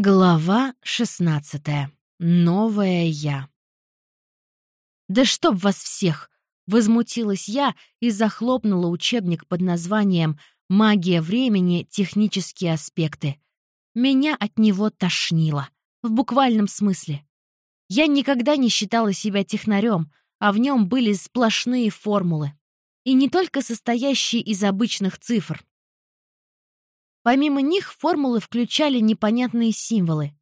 Глава 16. Новая я. «Да чтоб вас всех!» — возмутилась я и захлопнула учебник под названием «Магия времени. Технические аспекты». Меня от него тошнило. В буквальном смысле. Я никогда не считала себя технарем, а в нем были сплошные формулы. И не только состоящие из обычных цифр. Помимо них формулы включали непонятные символы.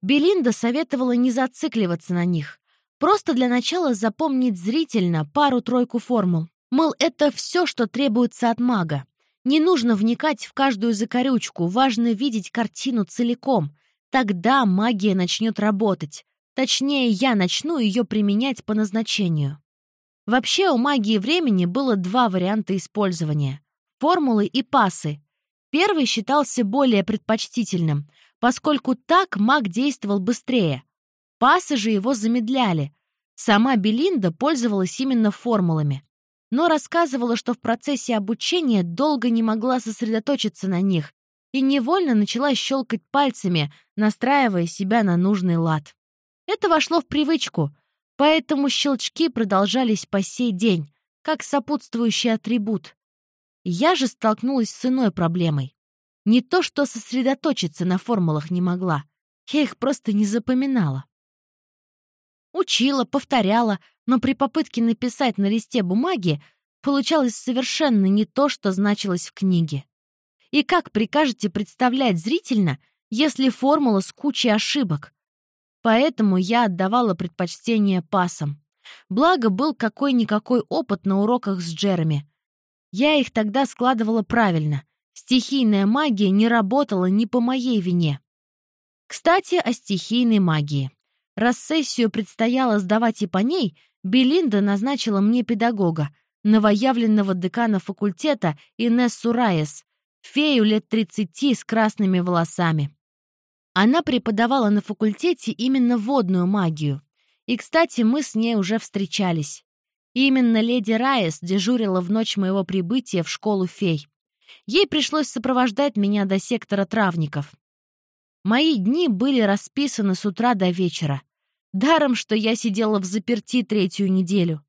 Белинда советовала не зацикливаться на них. Просто для начала запомнить зрительно пару-тройку формул. Мол, это все, что требуется от мага. Не нужно вникать в каждую закорючку, важно видеть картину целиком. Тогда магия начнет работать. Точнее, я начну ее применять по назначению. Вообще у магии времени было два варианта использования — формулы и пасы, Первый считался более предпочтительным, поскольку так маг действовал быстрее. Пасы же его замедляли. Сама Белинда пользовалась именно формулами, но рассказывала, что в процессе обучения долго не могла сосредоточиться на них и невольно начала щелкать пальцами, настраивая себя на нужный лад. Это вошло в привычку, поэтому щелчки продолжались по сей день, как сопутствующий атрибут. Я же столкнулась с иной проблемой. Не то, что сосредоточиться на формулах не могла. Я их просто не запоминала. Учила, повторяла, но при попытке написать на листе бумаги получалось совершенно не то, что значилось в книге. И как прикажете представлять зрительно, если формула с кучей ошибок? Поэтому я отдавала предпочтение пасам. Благо, был какой-никакой опыт на уроках с Джереми. Я их тогда складывала правильно. Стихийная магия не работала не по моей вине. Кстати, о стихийной магии. Раз сессию предстояло сдавать и по ней, Белинда назначила мне педагога, новоявленного декана факультета Инессу Раес, фею лет 30 с красными волосами. Она преподавала на факультете именно водную магию. И, кстати, мы с ней уже встречались. Именно леди Райес дежурила в ночь моего прибытия в школу фей. Ей пришлось сопровождать меня до сектора травников. Мои дни были расписаны с утра до вечера. Даром, что я сидела в заперти третью неделю.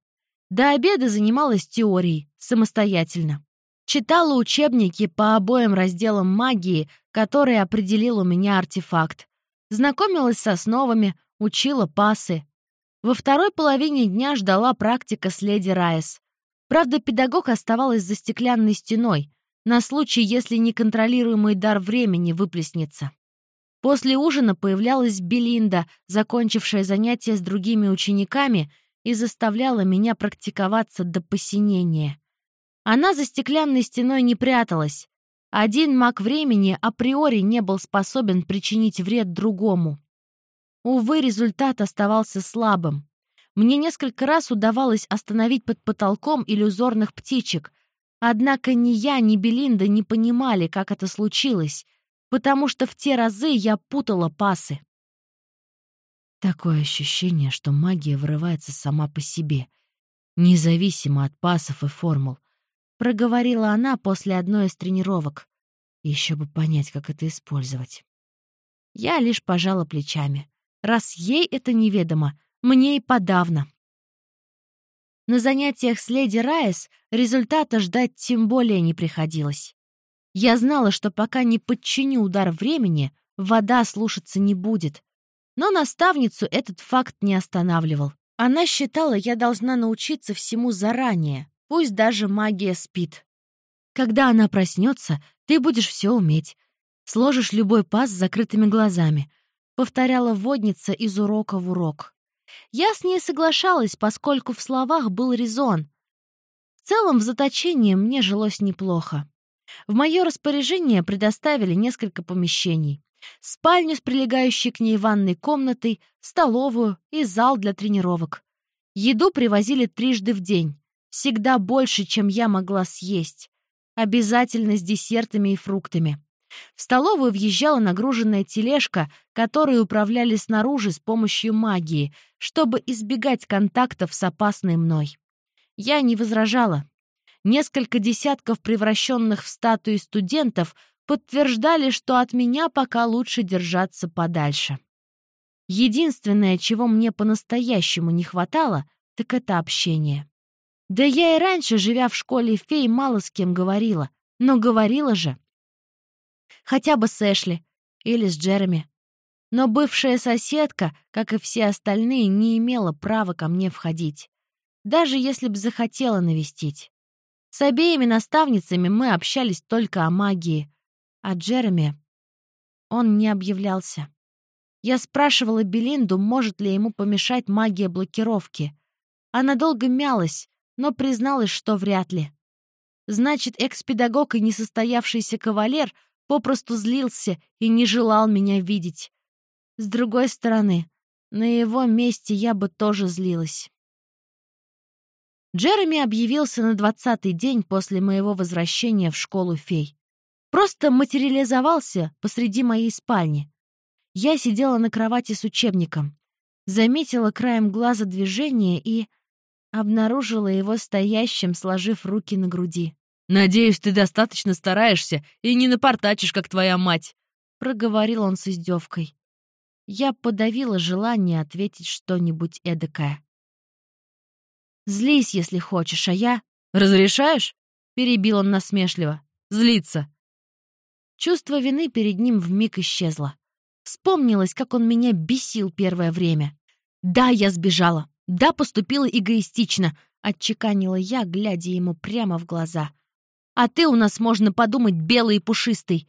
До обеда занималась теорией, самостоятельно. Читала учебники по обоим разделам магии, которые определил у меня артефакт. Знакомилась с основами, учила пасы. Во второй половине дня ждала практика с леди Райс. Правда, педагог оставалась за стеклянной стеной, на случай, если неконтролируемый дар времени выплеснется. После ужина появлялась Белинда, закончившая занятия с другими учениками, и заставляла меня практиковаться до посинения. Она за стеклянной стеной не пряталась. Один маг времени априори не был способен причинить вред другому. Увы, результат оставался слабым. Мне несколько раз удавалось остановить под потолком иллюзорных птичек, однако ни я, ни Белинда не понимали, как это случилось, потому что в те разы я путала пасы. Такое ощущение, что магия вырывается сама по себе, независимо от пасов и формул, проговорила она после одной из тренировок. Еще бы понять, как это использовать. Я лишь пожала плечами. Раз ей это неведомо, мне и подавно. На занятиях с леди Райс результата ждать тем более не приходилось. Я знала, что пока не подчиню удар времени, вода слушаться не будет. Но наставницу этот факт не останавливал. Она считала, я должна научиться всему заранее, пусть даже магия спит. Когда она проснется, ты будешь все уметь. Сложишь любой паз с закрытыми глазами, повторяла водница из урока в урок. Я с ней соглашалась, поскольку в словах был резон. В целом, в заточении мне жилось неплохо. В мое распоряжение предоставили несколько помещений. Спальню с прилегающей к ней ванной комнатой, столовую и зал для тренировок. Еду привозили трижды в день. Всегда больше, чем я могла съесть. Обязательно с десертами и фруктами. В столовую въезжала нагруженная тележка, которой управляли снаружи с помощью магии, чтобы избегать контактов с опасной мной. Я не возражала. Несколько десятков превращенных в статуи студентов подтверждали, что от меня пока лучше держаться подальше. Единственное, чего мне по-настоящему не хватало, так это общение. Да я и раньше, живя в школе фей, мало с кем говорила, но говорила же. Хотя бы с Эшли или с Джереми. Но бывшая соседка, как и все остальные, не имела права ко мне входить. Даже если б захотела навестить. С обеими наставницами мы общались только о магии. А Джереми... Он не объявлялся. Я спрашивала Белинду, может ли ему помешать магия блокировки. Она долго мялась, но призналась, что вряд ли. Значит, экс-педагог и несостоявшийся кавалер попросту злился и не желал меня видеть. С другой стороны, на его месте я бы тоже злилась. Джереми объявился на двадцатый день после моего возвращения в школу фей. Просто материализовался посреди моей спальни. Я сидела на кровати с учебником, заметила краем глаза движение и обнаружила его стоящим, сложив руки на груди. «Надеюсь, ты достаточно стараешься и не напортачишь, как твоя мать», — проговорил он с издевкой. Я подавила желание ответить что-нибудь эдакое. «Злись, если хочешь, а я...» «Разрешаешь?» — перебил он насмешливо. «Злиться». Чувство вины перед ним вмиг исчезло. Вспомнилось, как он меня бесил первое время. Да, я сбежала. Да, поступила эгоистично, отчеканила я, глядя ему прямо в глаза. А ты у нас, можно подумать, белый и пушистый.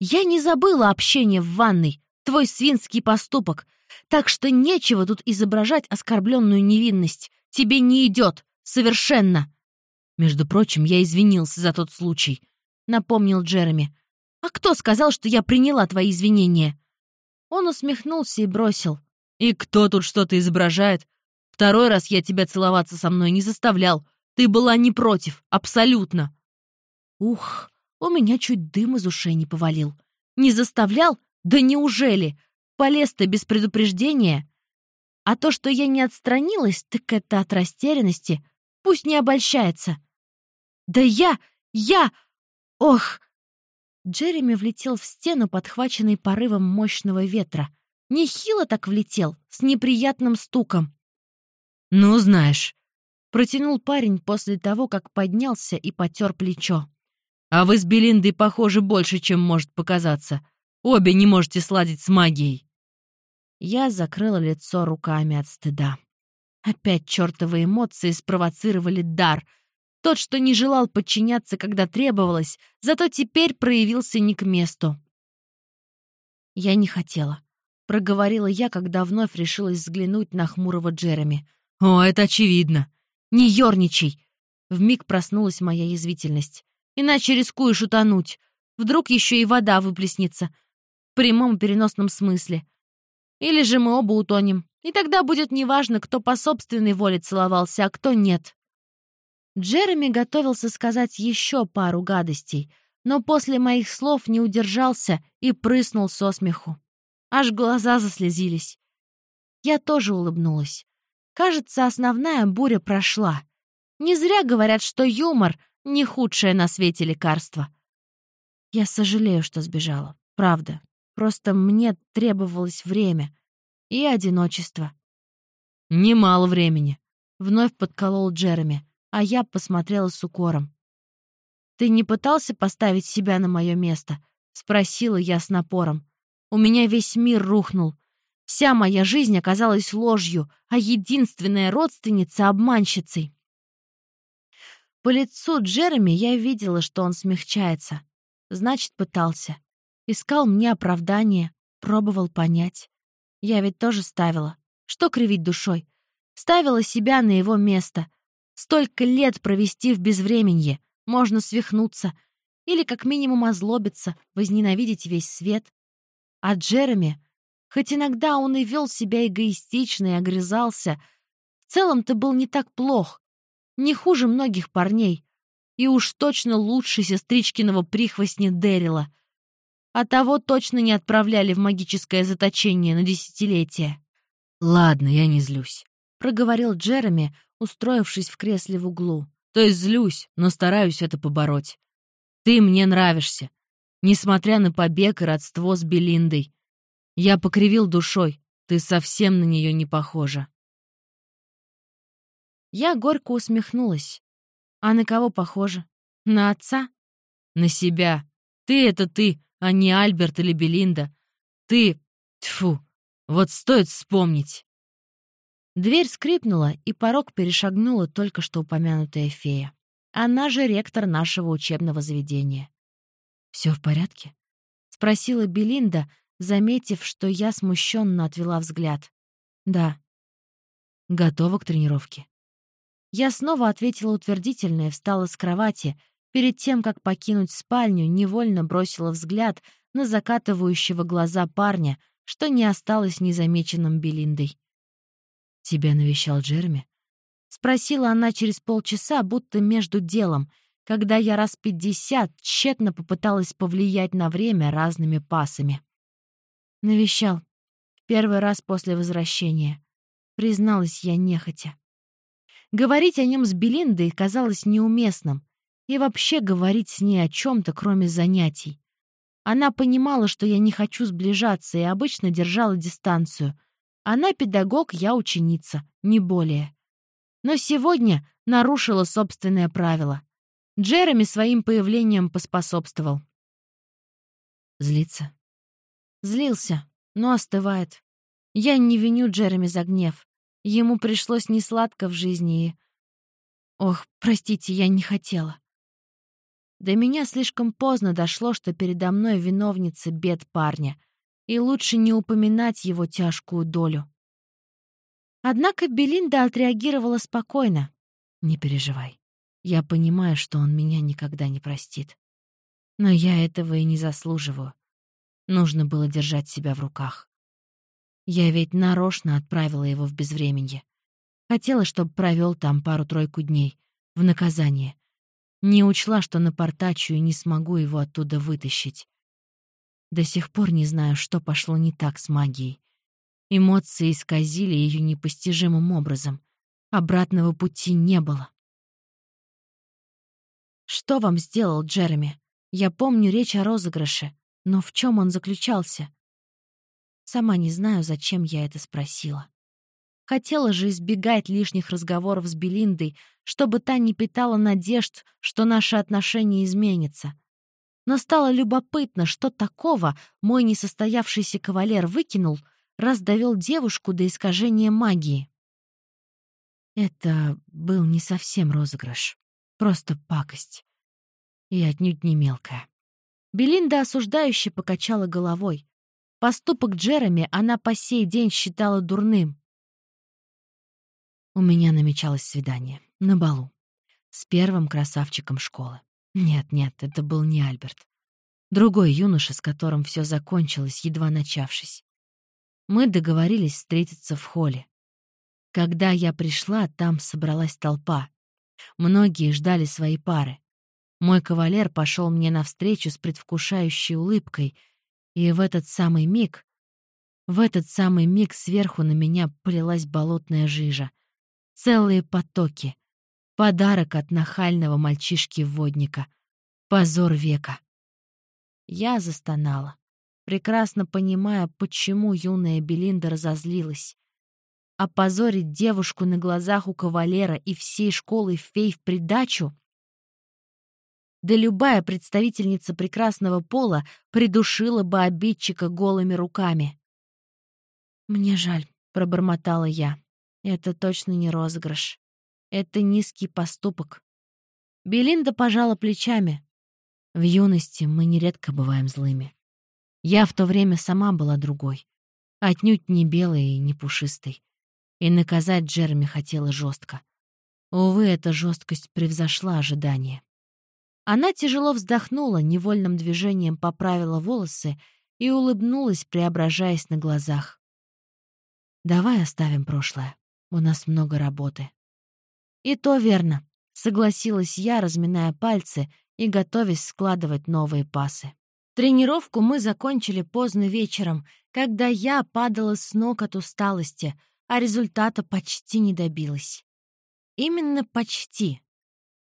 Я не забыла общение в ванной, твой свинский поступок. Так что нечего тут изображать оскорбленную невинность. Тебе не идет. Совершенно. Между прочим, я извинился за тот случай, напомнил Джереми. А кто сказал, что я приняла твои извинения? Он усмехнулся и бросил. «И кто тут что-то изображает? Второй раз я тебя целоваться со мной не заставлял. Ты была не против, абсолютно». Ух, у меня чуть дым из ушей не повалил. Не заставлял? Да неужели? Полез-то без предупреждения? А то, что я не отстранилась, так это от растерянности. Пусть не обольщается. Да я... я... Ох, Джереми влетел в стену, подхваченный порывом мощного ветра. Нехило так влетел, с неприятным стуком. «Ну, знаешь», — протянул парень после того, как поднялся и потер плечо. «А вы с Белиндой похожи больше, чем может показаться. Обе не можете сладить с магией». Я закрыла лицо руками от стыда. Опять чертовы эмоции спровоцировали дар — тот, что не желал подчиняться, когда требовалось, зато теперь проявился не к месту. «Я не хотела», — проговорила я, когда вновь решилась взглянуть на хмурого Джереми. «О, это очевидно!» «Не ерничай!» Вмиг проснулась моя язвительность. «Иначе рискуешь утонуть. Вдруг еще и вода выплеснется. В прямом переносном смысле. Или же мы оба утонем. И тогда будет неважно, кто по собственной воле целовался, а кто нет». Джереми готовился сказать еще пару гадостей, но после моих слов не удержался и прыснул со смеху. Аж глаза заслезились. Я тоже улыбнулась. Кажется, основная буря прошла. Не зря говорят, что юмор — не худшее на свете лекарство. Я сожалею, что сбежала. Правда. Просто мне требовалось время и одиночество. «Немало времени», — вновь подколол Джереми а я посмотрела с укором. «Ты не пытался поставить себя на мое место?» — спросила я с напором. «У меня весь мир рухнул. Вся моя жизнь оказалась ложью, а единственная родственница — обманщицей». По лицу Джереми я видела, что он смягчается. Значит, пытался. Искал мне оправдание, пробовал понять. Я ведь тоже ставила. Что кривить душой? Ставила себя на его место, Столько лет провести в безвременье, можно свихнуться или как минимум озлобиться, возненавидеть весь свет. А Джереми, хоть иногда он и вел себя эгоистично и огрызался, в целом-то был не так плох, не хуже многих парней, и уж точно лучше сестричкиного прихвостня Дэрила. А того точно не отправляли в магическое заточение на десятилетия. «Ладно, я не злюсь», — проговорил Джереми, устроившись в кресле в углу. «То есть злюсь, но стараюсь это побороть. Ты мне нравишься. несмотря на побег и родство с Белиндой. Я покривил душой. Ты совсем на нее не похожа. Я горько усмехнулась. А на кого похожа? На отца? На себя. Ты — это ты, а не Альберт или Белинда. Ты... Тьфу, вот стоит вспомнить. Дверь скрипнула, и порог перешагнула только что упомянутая фея. Она же ректор нашего учебного заведения. «Все в порядке?» — спросила Белинда, заметив, что я смущенно отвела взгляд. «Да». «Готова к тренировке?» Я снова ответила утвердительно и встала с кровати. Перед тем, как покинуть спальню, невольно бросила взгляд на закатывающего глаза парня, что не осталось незамеченным Белиндой. «Тебя навещал Джереми?» — спросила она через полчаса, будто между делом, когда я раз пятьдесят тщетно попыталась повлиять на время разными пасами. Навещал. Первый раз после возвращения. Призналась я нехотя. Говорить о нем с Белиндой казалось неуместным. И вообще говорить с ней о чем-то, кроме занятий. Она понимала, что я не хочу сближаться, и обычно держала дистанцию. Она педагог, я ученица, не более. Но сегодня нарушила собственное правило. Джереми своим появлением поспособствовал. Злится. Злился, но остывает. Я не виню Джереми за гнев. Ему пришлось несладко в жизни и... Ох, простите, я не хотела. До меня слишком поздно дошло, что передо мной виновница бед парня, и лучше не упоминать его тяжкую долю. Однако Белинда отреагировала спокойно. «Не переживай. Я понимаю, что он меня никогда не простит. Но я этого и не заслуживаю. Нужно было держать себя в руках. Я ведь нарочно отправила его в безвременье. Хотела, чтобы провел там пару-тройку дней, в наказание. Не учла, что напортачу и не смогу его оттуда вытащить. До сих пор не знаю, что пошло не так с магией. Эмоции исказили ее непостижимым образом. Обратного пути не было. «Что вам сделал Джереми? Я помню речь о розыгрыше, но в чем он заключался?» Сама не знаю, зачем я это спросила. Хотела же избегать лишних разговоров с Белиндой, чтобы та не питала надежд, что наши отношения изменятся. Но стало любопытно, что такого мой несостоявшийся кавалер выкинул, раз довел девушку до искажения магии. Это был не совсем розыгрыш, просто пакость. И отнюдь не мелкая. Белинда осуждающе покачала головой. Поступок Джереми она по сей день считала дурным. У меня намечалось свидание. На балу. С первым красавчиком школы. Нет-нет, это был не Альберт. Другой юноша, с которым все закончилось, едва начавшись. Мы договорились встретиться в холле. Когда я пришла, там собралась толпа. Многие ждали свои пары. Мой кавалер пошел мне навстречу с предвкушающей улыбкой — и в этот самый миг, в этот самый миг сверху на меня полилась болотная жижа. Целые потоки. Подарок от нахального мальчишки-водника. Позор века. Я застонала, прекрасно понимая, почему юная Белинда разозлилась. Опозорить девушку на глазах у кавалера и всей школы фей в придачу да любая представительница прекрасного пола придушила бы обидчика голыми руками. «Мне жаль», — пробормотала я. «Это точно не розыгрыш. Это низкий поступок». Белинда пожала плечами. В юности мы нередко бываем злыми. Я в то время сама была другой. Отнюдь не белой и не пушистой. И наказать Джереми хотела жестко. Увы, эта жесткость превзошла ожидания. Она тяжело вздохнула, невольным движением поправила волосы и улыбнулась, преображаясь на глазах. «Давай оставим прошлое. У нас много работы». «И то верно», — согласилась я, разминая пальцы и готовясь складывать новые пасы. Тренировку мы закончили поздно вечером, когда я падала с ног от усталости, а результата почти не добилась. Именно почти.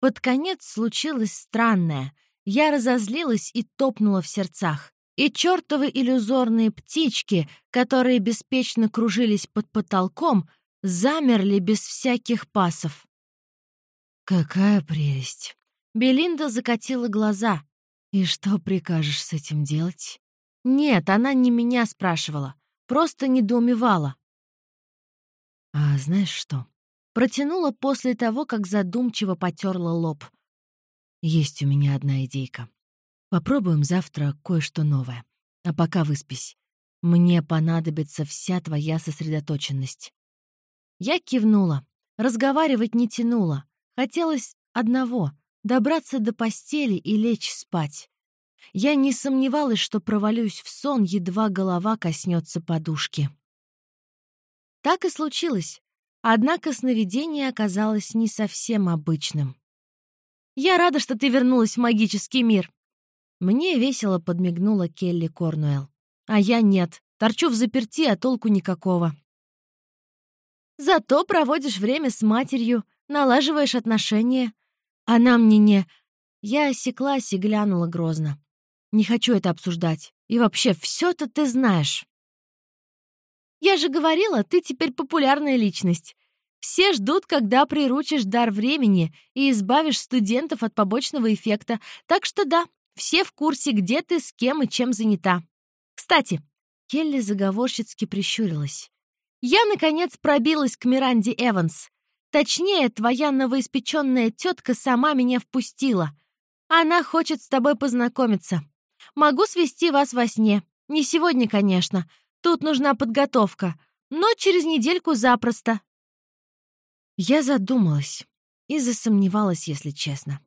Под конец случилось странное. я разозлилась и топнула в сердцах. И чертовы иллюзорные птички, которые беспечно кружились под потолком, замерли без всяких пасов. «Какая прелесть!» Белинда закатила глаза. «И что прикажешь с этим делать?» «Нет, она не меня спрашивала, просто недоумевала». «А знаешь что?» Протянула после того, как задумчиво потерла лоб. «Есть у меня одна идейка. Попробуем завтра кое-что новое. А пока выспись. Мне понадобится вся твоя сосредоточенность». Я кивнула. Разговаривать не тянуло. Хотелось одного — добраться до постели и лечь спать. Я не сомневалась, что провалюсь в сон, едва голова коснется подушки. Так и случилось. Однако сновидение оказалось не совсем обычным. «Я рада, что ты вернулась в магический мир!» Мне весело подмигнула Келли Корнуэлл. «А я нет. Торчу в заперти, а толку никакого». «Зато проводишь время с матерью, налаживаешь отношения. Она мне не...» Я осеклась и глянула грозно. «Не хочу это обсуждать. И вообще, все то ты знаешь». Я же говорила, ты теперь популярная личность. Все ждут, когда приручишь дар времени и избавишь студентов от побочного эффекта. Так что да, все в курсе, где ты, с кем и чем занята. Кстати, Келли заговорщицки прищурилась. Я, наконец, пробилась к Миранде Эванс. Точнее, твоя новоиспеченная тетка сама меня впустила. Она хочет с тобой познакомиться. Могу свести вас во сне. Не сегодня, конечно, Тут нужна подготовка, но через недельку запросто». Я задумалась и засомневалась, если честно.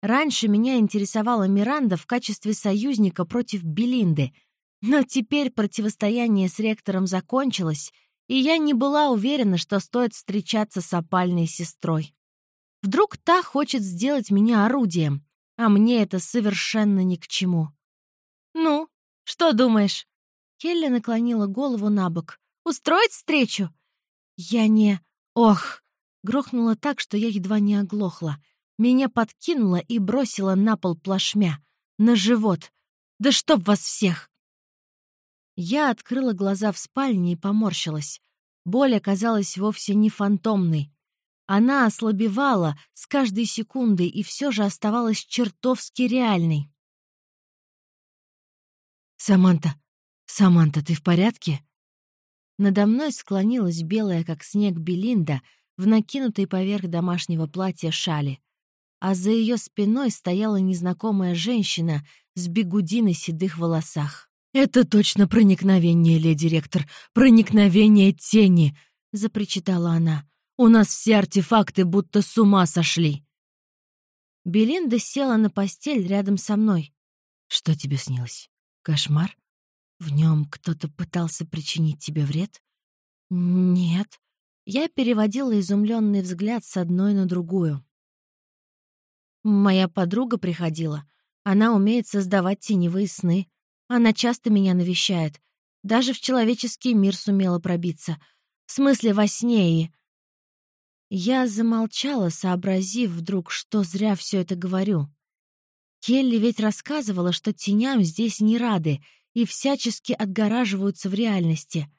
Раньше меня интересовала Миранда в качестве союзника против Белинды, но теперь противостояние с ректором закончилось, и я не была уверена, что стоит встречаться с опальной сестрой. Вдруг та хочет сделать меня орудием, а мне это совершенно ни к чему. «Ну, что думаешь?» Келли наклонила голову на бок. «Устроить встречу?» «Я не... Ох!» Грохнула так, что я едва не оглохла. Меня подкинуло и бросило на пол плашмя. На живот. «Да чтоб вас всех!» Я открыла глаза в спальне и поморщилась. Боль оказалась вовсе не фантомной. Она ослабевала с каждой секундой и все же оставалась чертовски реальной. «Саманта, «Саманта, ты в порядке?» Надо мной склонилась белая, как снег, Белинда в накинутой поверх домашнего платья шали, а за ее спиной стояла незнакомая женщина с бегуди на седых волосах. «Это точно проникновение, леди ректор, проникновение тени!» — запричитала она. «У нас все артефакты будто с ума сошли!» Белинда села на постель рядом со мной. «Что тебе снилось? Кошмар?» В нем кто-то пытался причинить тебе вред? Нет. Я переводила изумленный взгляд с одной на другую. Моя подруга приходила. Она умеет создавать теневые сны. Она часто меня навещает. Даже в человеческий мир сумела пробиться. В смысле, во сне и... Я замолчала, сообразив вдруг, что зря все это говорю. Келли ведь рассказывала, что теням здесь не рады, и всячески отгораживаются в реальности.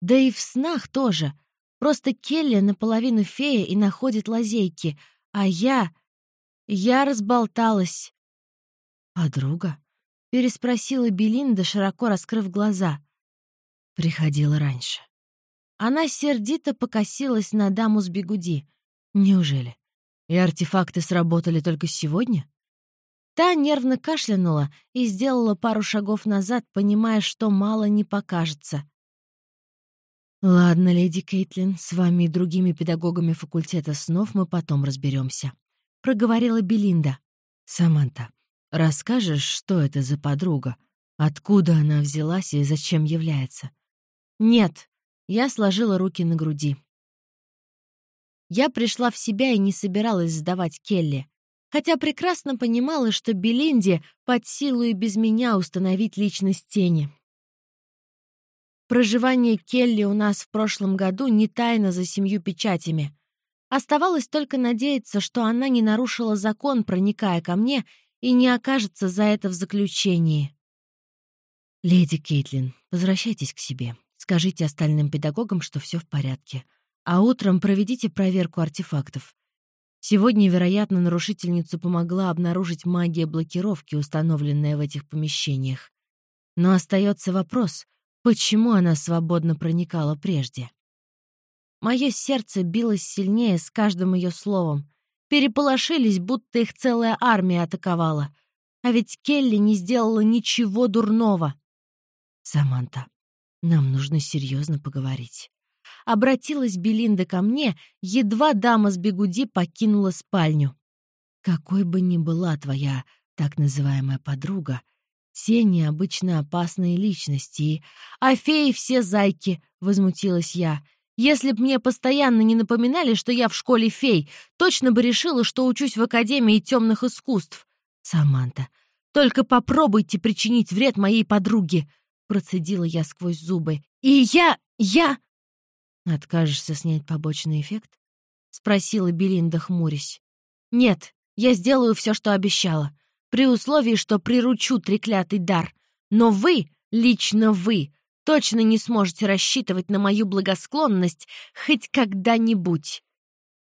Да и в снах тоже. Просто Келли наполовину фея и находит лазейки, а я... Я разболталась. «Подруга?» — переспросила Белинда, широко раскрыв глаза. Приходила раньше. Она сердито покосилась на даму с бегуди. «Неужели? И артефакты сработали только сегодня?» Та нервно кашлянула и сделала пару шагов назад, понимая, что мало не покажется. «Ладно, леди Кейтлин, с вами и другими педагогами факультета снов мы потом разберемся», — проговорила Белинда. «Саманта, расскажешь, что это за подруга? Откуда она взялась и зачем является?» «Нет», — я сложила руки на груди. Я пришла в себя и не собиралась сдавать Келли хотя прекрасно понимала, что Белинде под силу и без меня установить личность тени. Проживание Келли у нас в прошлом году не тайно за семью печатями. Оставалось только надеяться, что она не нарушила закон, проникая ко мне, и не окажется за это в заключении. «Леди Кейтлин, возвращайтесь к себе. Скажите остальным педагогам, что все в порядке. А утром проведите проверку артефактов. Сегодня, вероятно, нарушительницу помогла обнаружить магия блокировки, установленная в этих помещениях. Но остается вопрос, почему она свободно проникала прежде? Мое сердце билось сильнее с каждым ее словом. Переполошились, будто их целая армия атаковала. А ведь Келли не сделала ничего дурного. «Саманта, нам нужно серьезно поговорить» обратилась Белинда ко мне, едва дама с бегуди покинула спальню. «Какой бы ни была твоя так называемая подруга, все необычно опасные личности, а феи все зайки», — возмутилась я. «Если б мне постоянно не напоминали, что я в школе фей, точно бы решила, что учусь в Академии темных искусств». «Саманта, только попробуйте причинить вред моей подруге», — процедила я сквозь зубы. «И я... я...» «Откажешься снять побочный эффект?» — спросила Белинда, хмурясь. «Нет, я сделаю все, что обещала, при условии, что приручу треклятый дар. Но вы, лично вы, точно не сможете рассчитывать на мою благосклонность хоть когда-нибудь».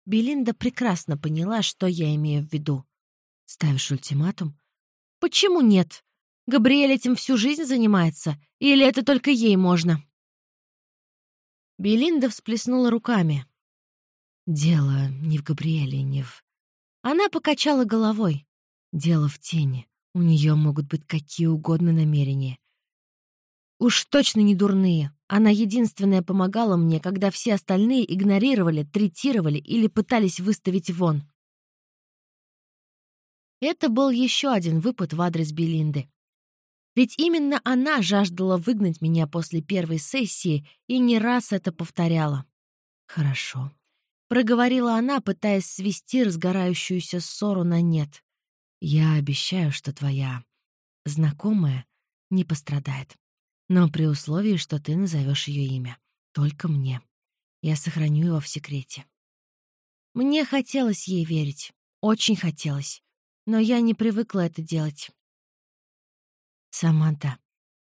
Белинда прекрасно поняла, что я имею в виду. «Ставишь ультиматум?» «Почему нет? Габриэль этим всю жизнь занимается? Или это только ей можно?» Белинда всплеснула руками. «Дело не в Габриэле, не в...» Она покачала головой. «Дело в тени. У нее могут быть какие угодно намерения. Уж точно не дурные. Она единственная помогала мне, когда все остальные игнорировали, третировали или пытались выставить вон. Это был еще один выпад в адрес Белинды. Ведь именно она жаждала выгнать меня после первой сессии и не раз это повторяла. «Хорошо», — проговорила она, пытаясь свести разгорающуюся ссору на нет. «Я обещаю, что твоя знакомая не пострадает. Но при условии, что ты назовешь ее имя. Только мне. Я сохраню его в секрете». Мне хотелось ей верить. Очень хотелось. Но я не привыкла это делать. Саманта,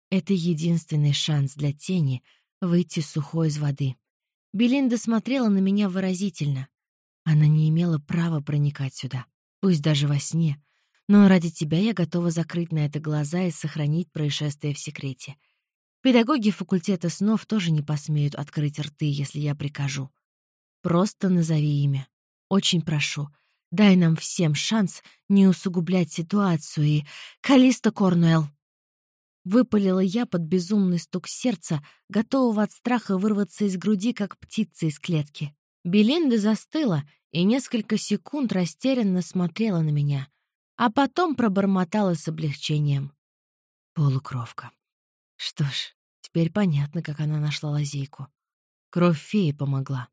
это единственный шанс для тени выйти сухой из воды. Белинда смотрела на меня выразительно. Она не имела права проникать сюда, пусть даже во сне. Но ради тебя я готова закрыть на это глаза и сохранить происшествие в секрете. Педагоги факультета снов тоже не посмеют открыть рты, если я прикажу. Просто назови имя. Очень прошу. Дай нам всем шанс не усугублять ситуацию и... Калиста Корнуэлл! Выпалила я под безумный стук сердца, готового от страха вырваться из груди, как птица из клетки. Белинда застыла и несколько секунд растерянно смотрела на меня, а потом пробормотала с облегчением. Полукровка. Что ж, теперь понятно, как она нашла лазейку. Кровь феи помогла.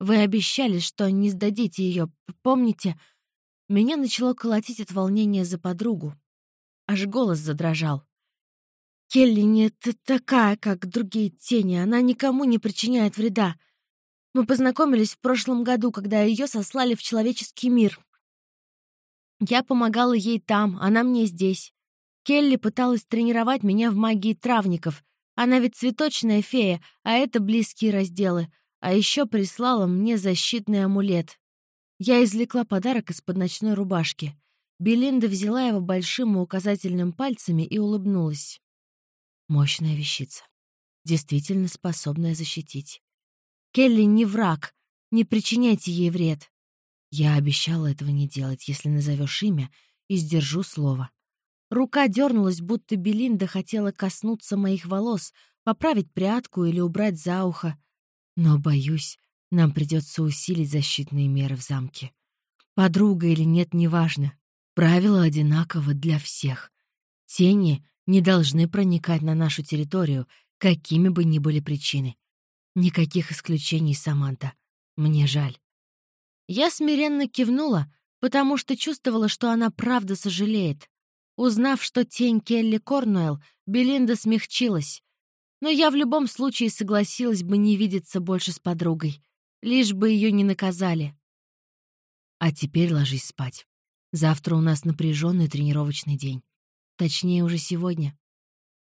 Вы обещали, что не сдадите ее, помните? Меня начало колотить от волнения за подругу. Аж голос задрожал. Келли не такая, как другие тени. Она никому не причиняет вреда. Мы познакомились в прошлом году, когда ее сослали в человеческий мир. Я помогала ей там, она мне здесь. Келли пыталась тренировать меня в магии травников. Она ведь цветочная фея, а это близкие разделы. А еще прислала мне защитный амулет. Я извлекла подарок из-под ночной рубашки. Белинда взяла его большим и указательным пальцами и улыбнулась. Мощная вещица. Действительно способная защитить. Келли не враг. Не причиняйте ей вред. Я обещала этого не делать, если назовешь имя, и сдержу слово. Рука дернулась, будто Белинда хотела коснуться моих волос, поправить прядку или убрать за ухо. Но, боюсь, нам придется усилить защитные меры в замке. Подруга или нет, неважно. Правила одинаковы для всех. Тени не должны проникать на нашу территорию, какими бы ни были причины. Никаких исключений, Саманта. Мне жаль. Я смиренно кивнула, потому что чувствовала, что она правда сожалеет. Узнав, что тень Келли Корнуэлл, Белинда смягчилась. Но я в любом случае согласилась бы не видеться больше с подругой, лишь бы ее не наказали. А теперь ложись спать. Завтра у нас напряженный тренировочный день. Точнее, уже сегодня.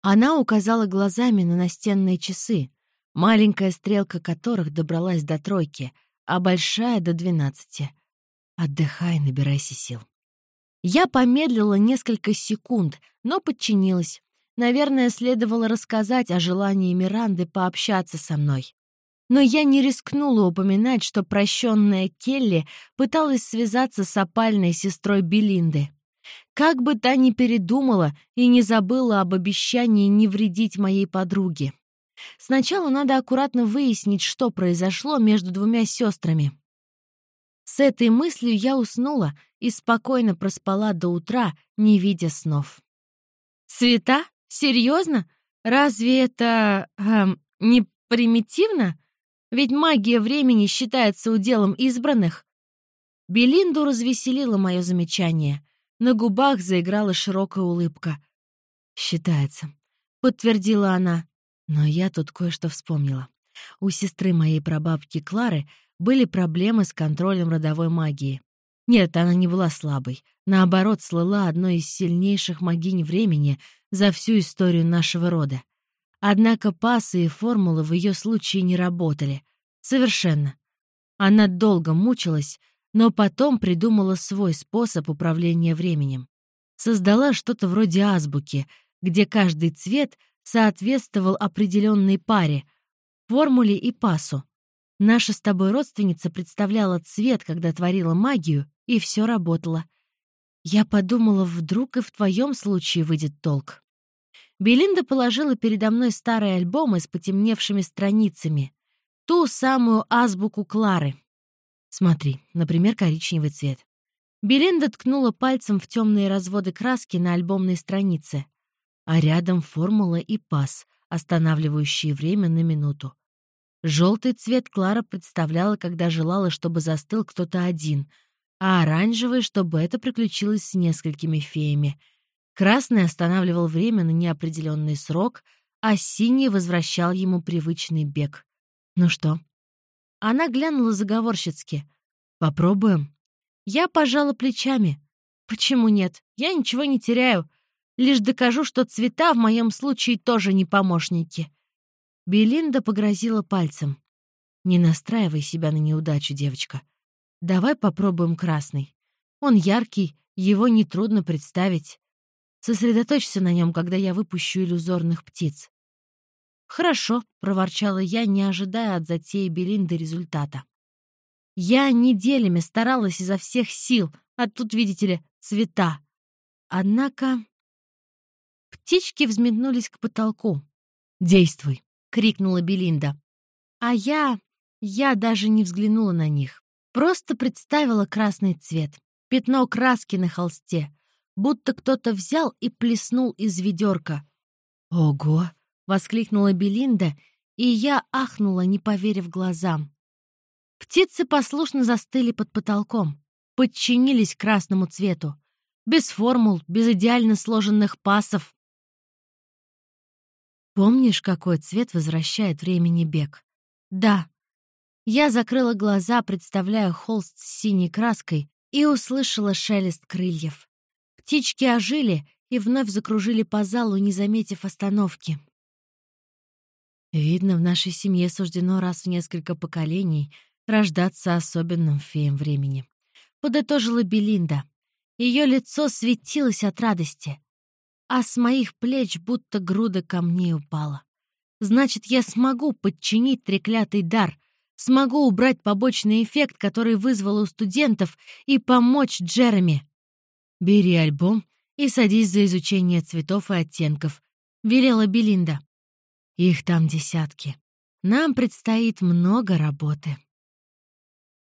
Она указала глазами на настенные часы, маленькая стрелка которых добралась до тройки, а большая — до двенадцати. Отдыхай, набирайся сил. Я помедлила несколько секунд, но подчинилась. Наверное, следовало рассказать о желании Миранды пообщаться со мной. Но я не рискнула упоминать, что прощенная Келли пыталась связаться с опальной сестрой Белинды. Как бы та ни передумала и не забыла об обещании не вредить моей подруге. Сначала надо аккуратно выяснить, что произошло между двумя сестрами. С этой мыслью я уснула и спокойно проспала до утра, не видя снов. «Цвета? Серьезно? Разве это... Эм, не примитивно? Ведь магия времени считается уделом избранных». Белинду развеселило мое замечание. На губах заиграла широкая улыбка. «Считается», — подтвердила она. Но я тут кое-что вспомнила. У сестры моей прабабки Клары были проблемы с контролем родовой магии. Нет, она не была слабой. Наоборот, слыла одной из сильнейших магинь времени за всю историю нашего рода. Однако пасы и формулы в ее случае не работали. Совершенно. Она долго мучилась, но потом придумала свой способ управления временем. Создала что-то вроде азбуки, где каждый цвет соответствовал определенной паре — формуле и пасу. Наша с тобой родственница представляла цвет, когда творила магию, и все работало. Я подумала, вдруг и в твоем случае выйдет толк. Белинда положила передо мной старый альбом с потемневшими страницами, ту самую азбуку Клары. Смотри, например, коричневый цвет. Белинда ткнула пальцем в темные разводы краски на альбомной странице, а рядом формула и пас, останавливающие время на минуту. Желтый цвет Клара представляла, когда желала, чтобы застыл кто-то один, а оранжевый, чтобы это приключилось с несколькими феями. Красный останавливал время на неопределенный срок, а синий возвращал ему привычный бег. Ну что? Она глянула заговорщицки. «Попробуем?» Я пожала плечами. «Почему нет? Я ничего не теряю. Лишь докажу, что цвета в моем случае тоже не помощники». Белинда погрозила пальцем. «Не настраивай себя на неудачу, девочка. Давай попробуем красный. Он яркий, его нетрудно представить. Сосредоточься на нем, когда я выпущу иллюзорных птиц». «Хорошо», — проворчала я, не ожидая от затеи Белинды результата. Я неделями старалась изо всех сил, а тут, видите ли, цвета. Однако... Птички взметнулись к потолку. «Действуй!» крикнула Белинда. А я... я даже не взглянула на них. Просто представила красный цвет. Пятно краски на холсте. Будто кто-то взял и плеснул из ведерка. «Ого!» — воскликнула Белинда, и я ахнула, не поверив глазам. Птицы послушно застыли под потолком, подчинились красному цвету. Без формул, без идеально сложенных пасов, Помнишь, какой цвет возвращает времени бег? Да. Я закрыла глаза, представляя холст с синей краской, и услышала шелест крыльев. Птички ожили и вновь закружили по залу, не заметив остановки. Видно, в нашей семье суждено раз в несколько поколений рождаться особенным феем времени. Подытожила Белинда. Ее лицо светилось от радости а с моих плеч будто груда камней упала. Значит, я смогу подчинить треклятый дар, смогу убрать побочный эффект, который вызвал у студентов, и помочь Джереми. «Бери альбом и садись за изучение цветов и оттенков», — велела Белинда. «Их там десятки. Нам предстоит много работы».